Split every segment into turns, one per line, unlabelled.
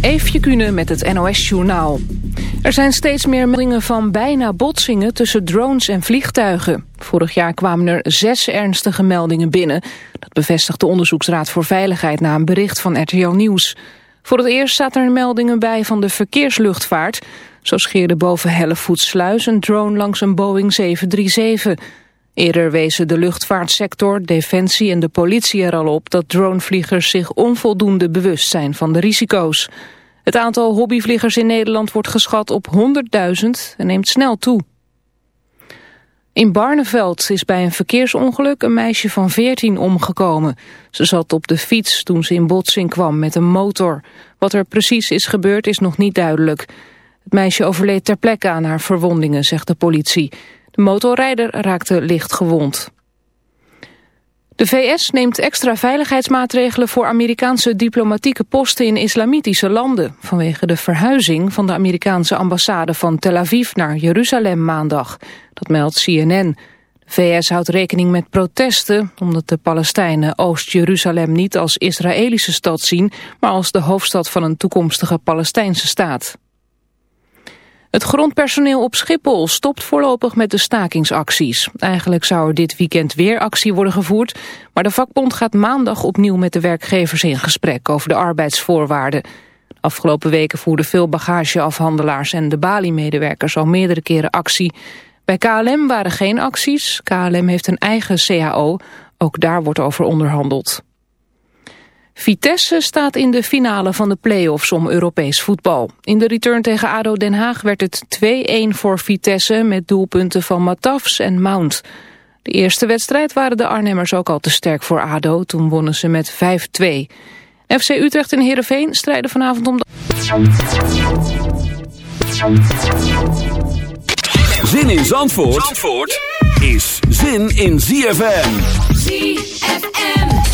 Eefje Kunnen met het NOS-journaal. Er zijn steeds meer meldingen van bijna botsingen tussen drones en vliegtuigen. Vorig jaar kwamen er zes ernstige meldingen binnen. Dat bevestigt de Onderzoeksraad voor Veiligheid na een bericht van RTL Nieuws. Voor het eerst zaten er meldingen bij van de verkeersluchtvaart. Zo scheerde boven Hellevoetsluis een drone langs een Boeing 737... Eerder wezen de luchtvaartsector, defensie en de politie er al op dat dronevliegers zich onvoldoende bewust zijn van de risico's. Het aantal hobbyvliegers in Nederland wordt geschat op 100.000 en neemt snel toe. In Barneveld is bij een verkeersongeluk een meisje van 14 omgekomen. Ze zat op de fiets toen ze in botsing kwam met een motor. Wat er precies is gebeurd is nog niet duidelijk. Het meisje overleed ter plekke aan haar verwondingen, zegt de politie. De motorrijder raakte licht gewond. De VS neemt extra veiligheidsmaatregelen voor Amerikaanse diplomatieke posten in islamitische landen, vanwege de verhuizing van de Amerikaanse ambassade van Tel Aviv naar Jeruzalem maandag. Dat meldt CNN. De VS houdt rekening met protesten, omdat de Palestijnen Oost-Jeruzalem niet als Israëlische stad zien, maar als de hoofdstad van een toekomstige Palestijnse staat. Het grondpersoneel op Schiphol stopt voorlopig met de stakingsacties. Eigenlijk zou er dit weekend weer actie worden gevoerd... maar de vakbond gaat maandag opnieuw met de werkgevers in gesprek... over de arbeidsvoorwaarden. afgelopen weken voerden veel bagageafhandelaars... en de Bali-medewerkers al meerdere keren actie. Bij KLM waren geen acties. KLM heeft een eigen CAO. Ook daar wordt over onderhandeld. Vitesse staat in de finale van de play-offs om Europees voetbal. In de return tegen ADO Den Haag werd het 2-1 voor Vitesse... met doelpunten van Matafs en Mount. De eerste wedstrijd waren de Arnhemmers ook al te sterk voor ADO. Toen wonnen ze met 5-2. FC Utrecht en Heerenveen strijden vanavond om de...
Zin in Zandvoort, Zandvoort is zin in ZFM.
ZFM.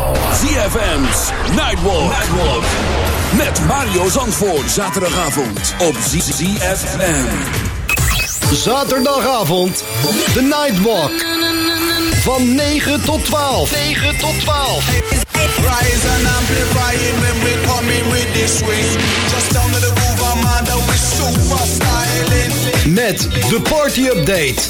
ZFM's Nightwalk. Nightwalk. Met Mario Zandvoort. Zaterdagavond op ZFM.
Zaterdagavond. De Nightwalk. Van 9 tot 12. 9 tot 12.
Rise and amplify it when we come in with this swing. Just down to the groove, I'm under with super styling.
Met de party update.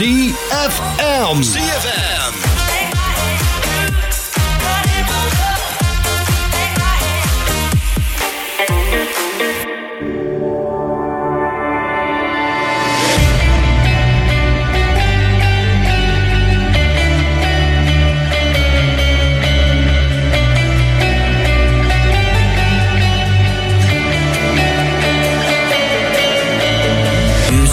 ZFM. ZFM.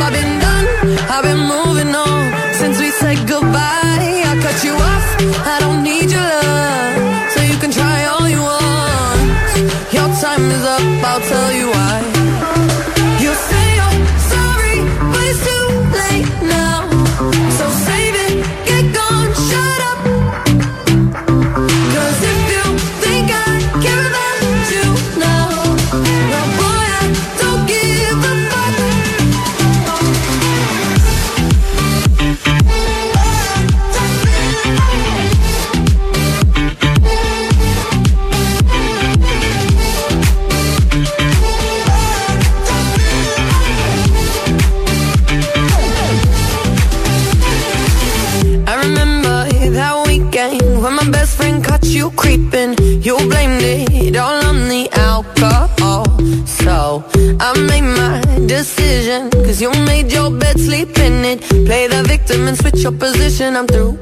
Baba ben your
position. I'm through,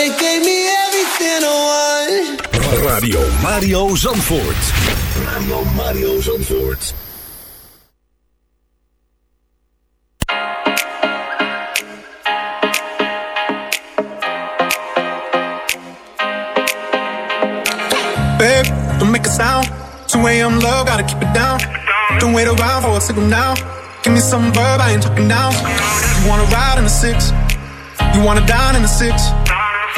They gave me everything I want.
Radio Mario Zandvoort. Radio Mario Zandvoort.
Babe, don't make a sound. 2 a.m. love, gotta keep it down. Don't wait around for a signal now. Give me some verb, I ain't talking down. You wanna ride in the six, you wanna dine in the six.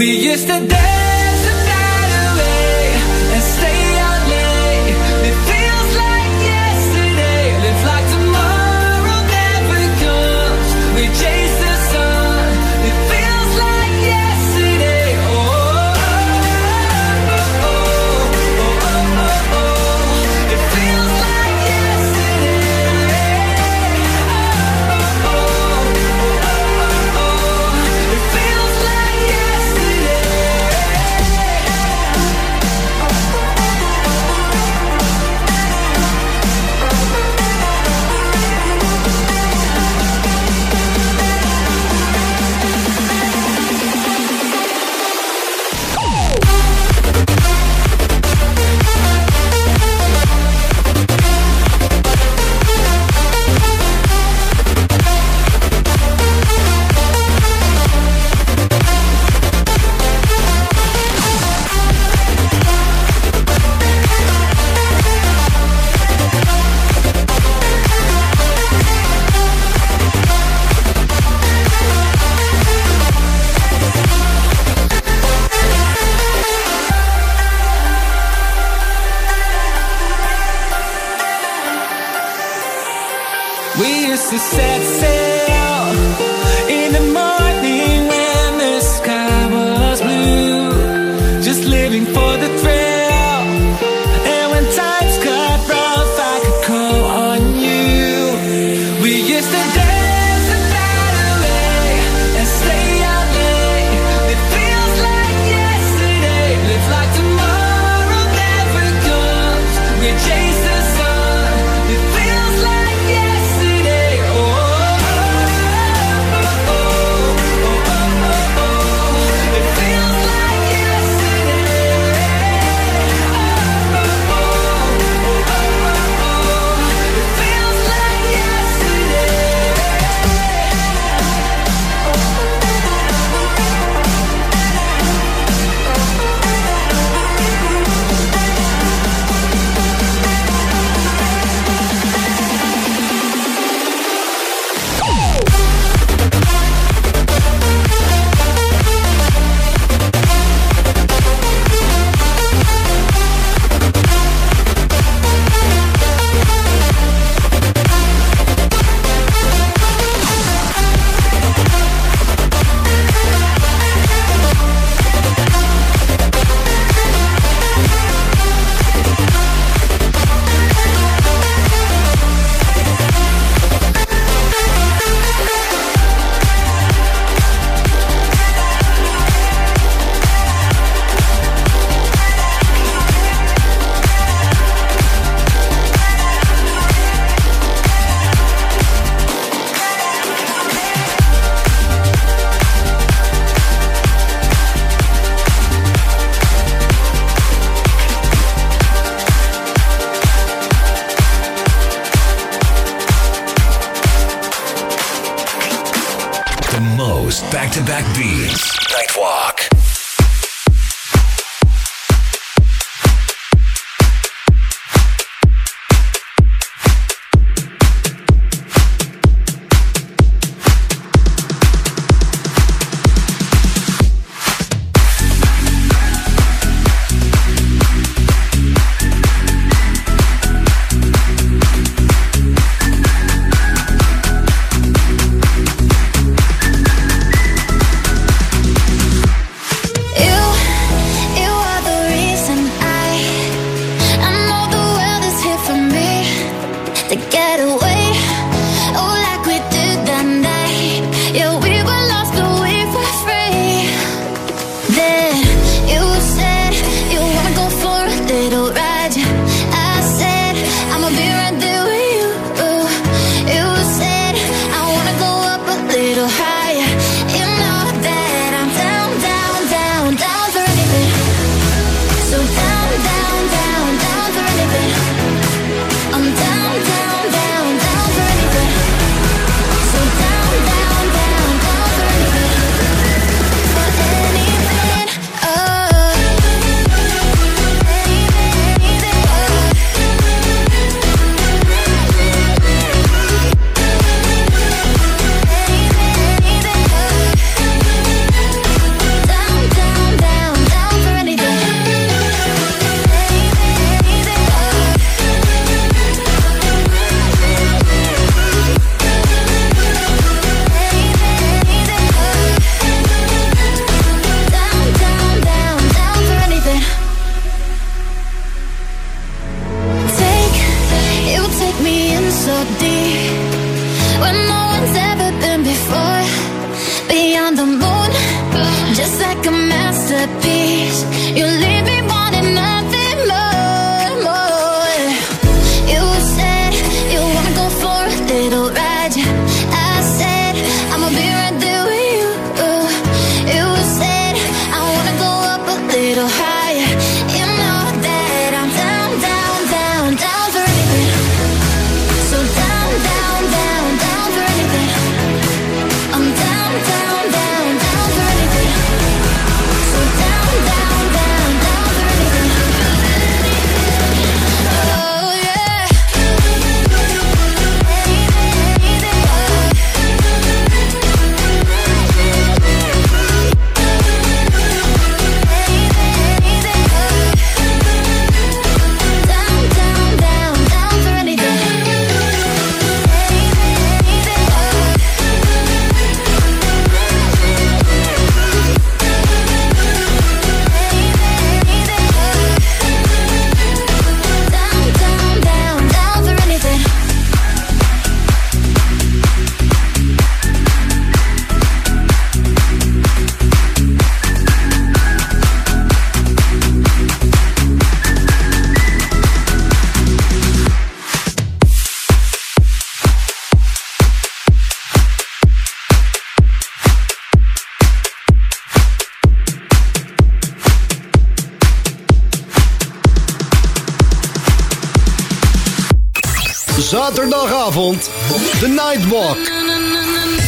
We used to dance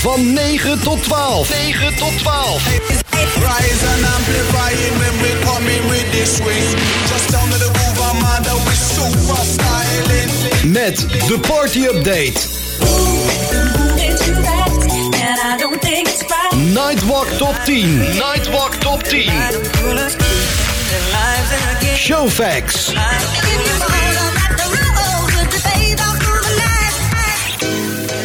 van 9 tot 12. 9 tot 12.
Rise and when we coming with this swing. Just the super styling.
Met de party update. Nightwalk Top 10. Nightwalk Top 10. Show facts.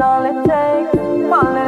all it takes.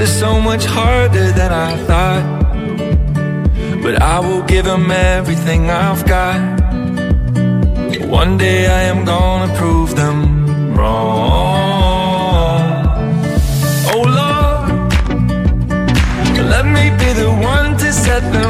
Is so much harder than I thought. But I will give him everything I've got. One day I am gonna prove them wrong. Oh Lord, let me be the one to set them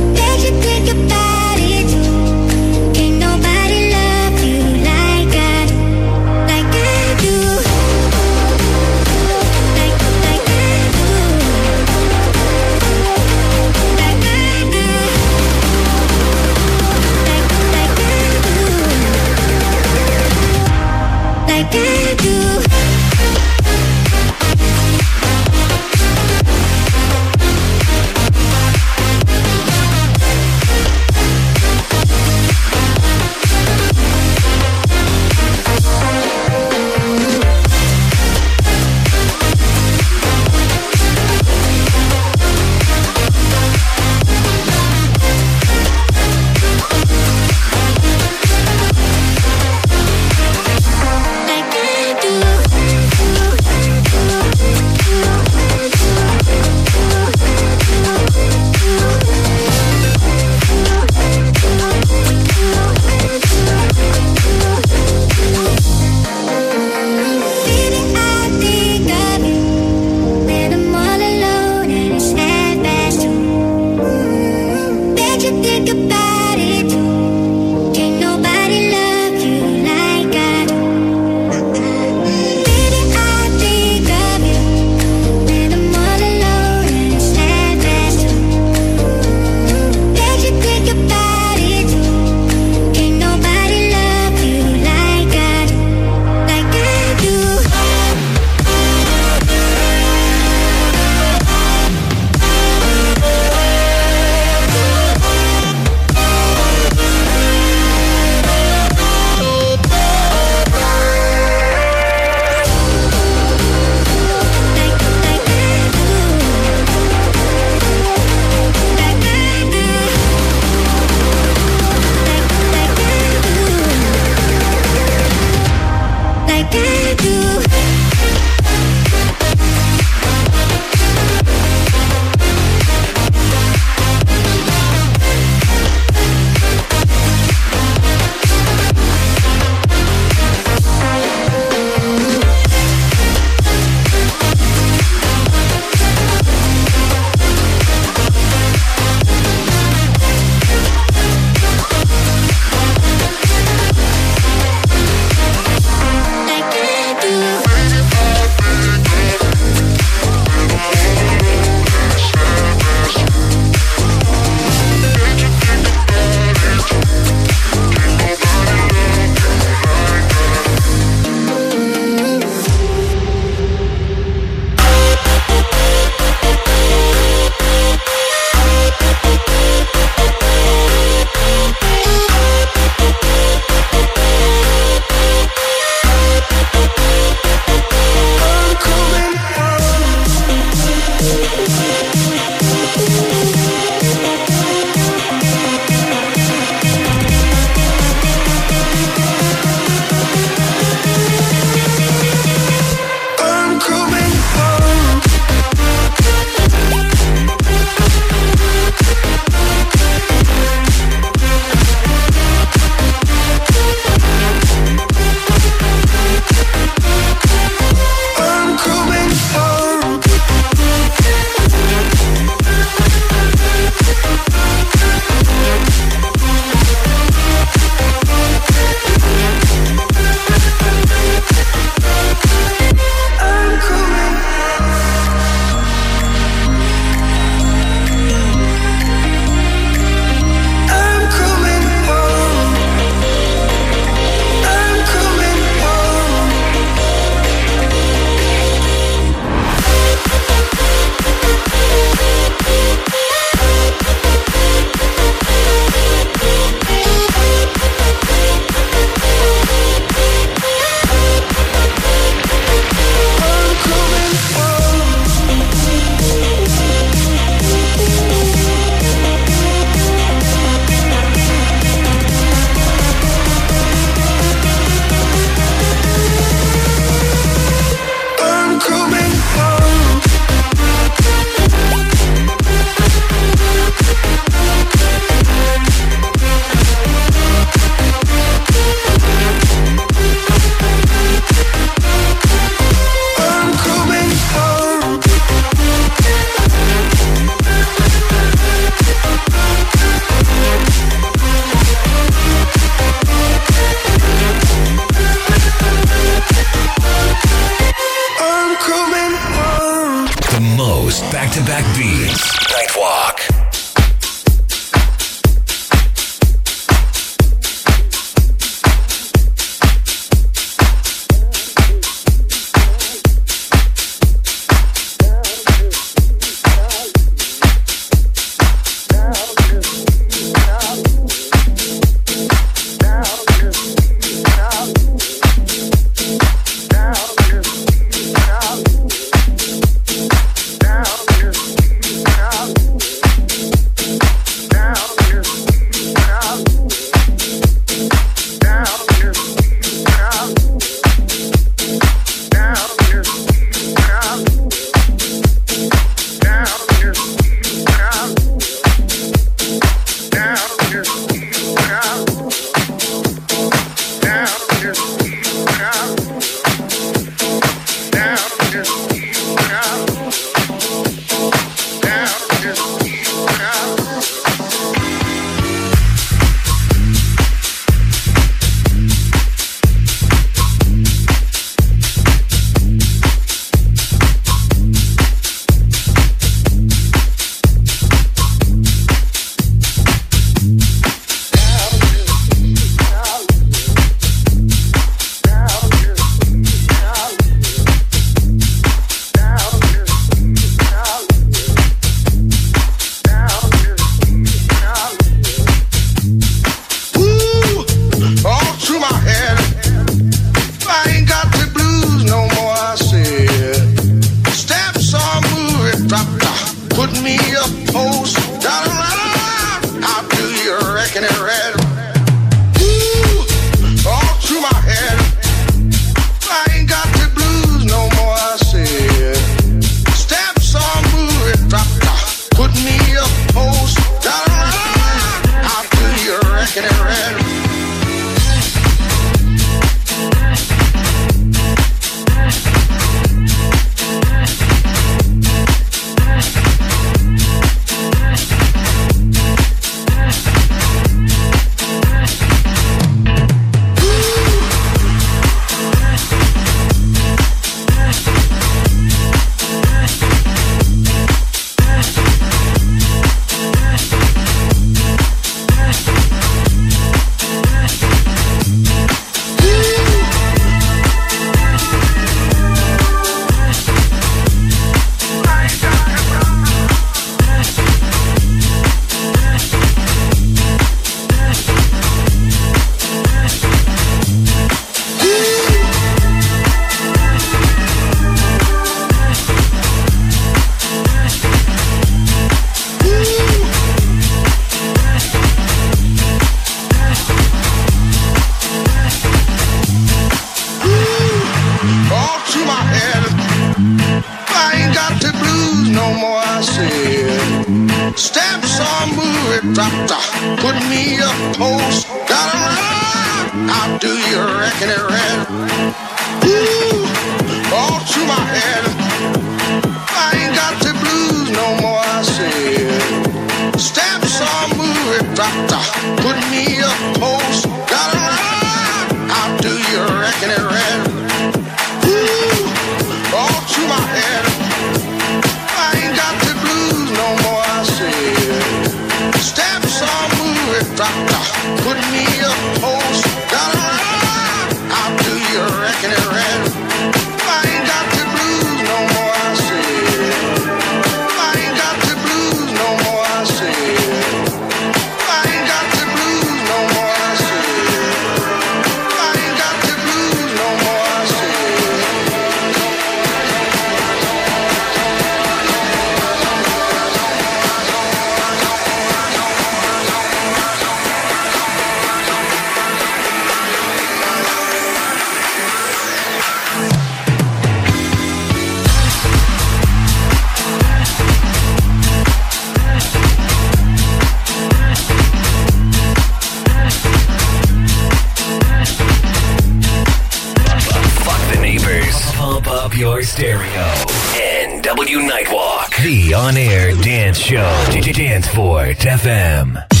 The on air
dance show, Dance
for FM.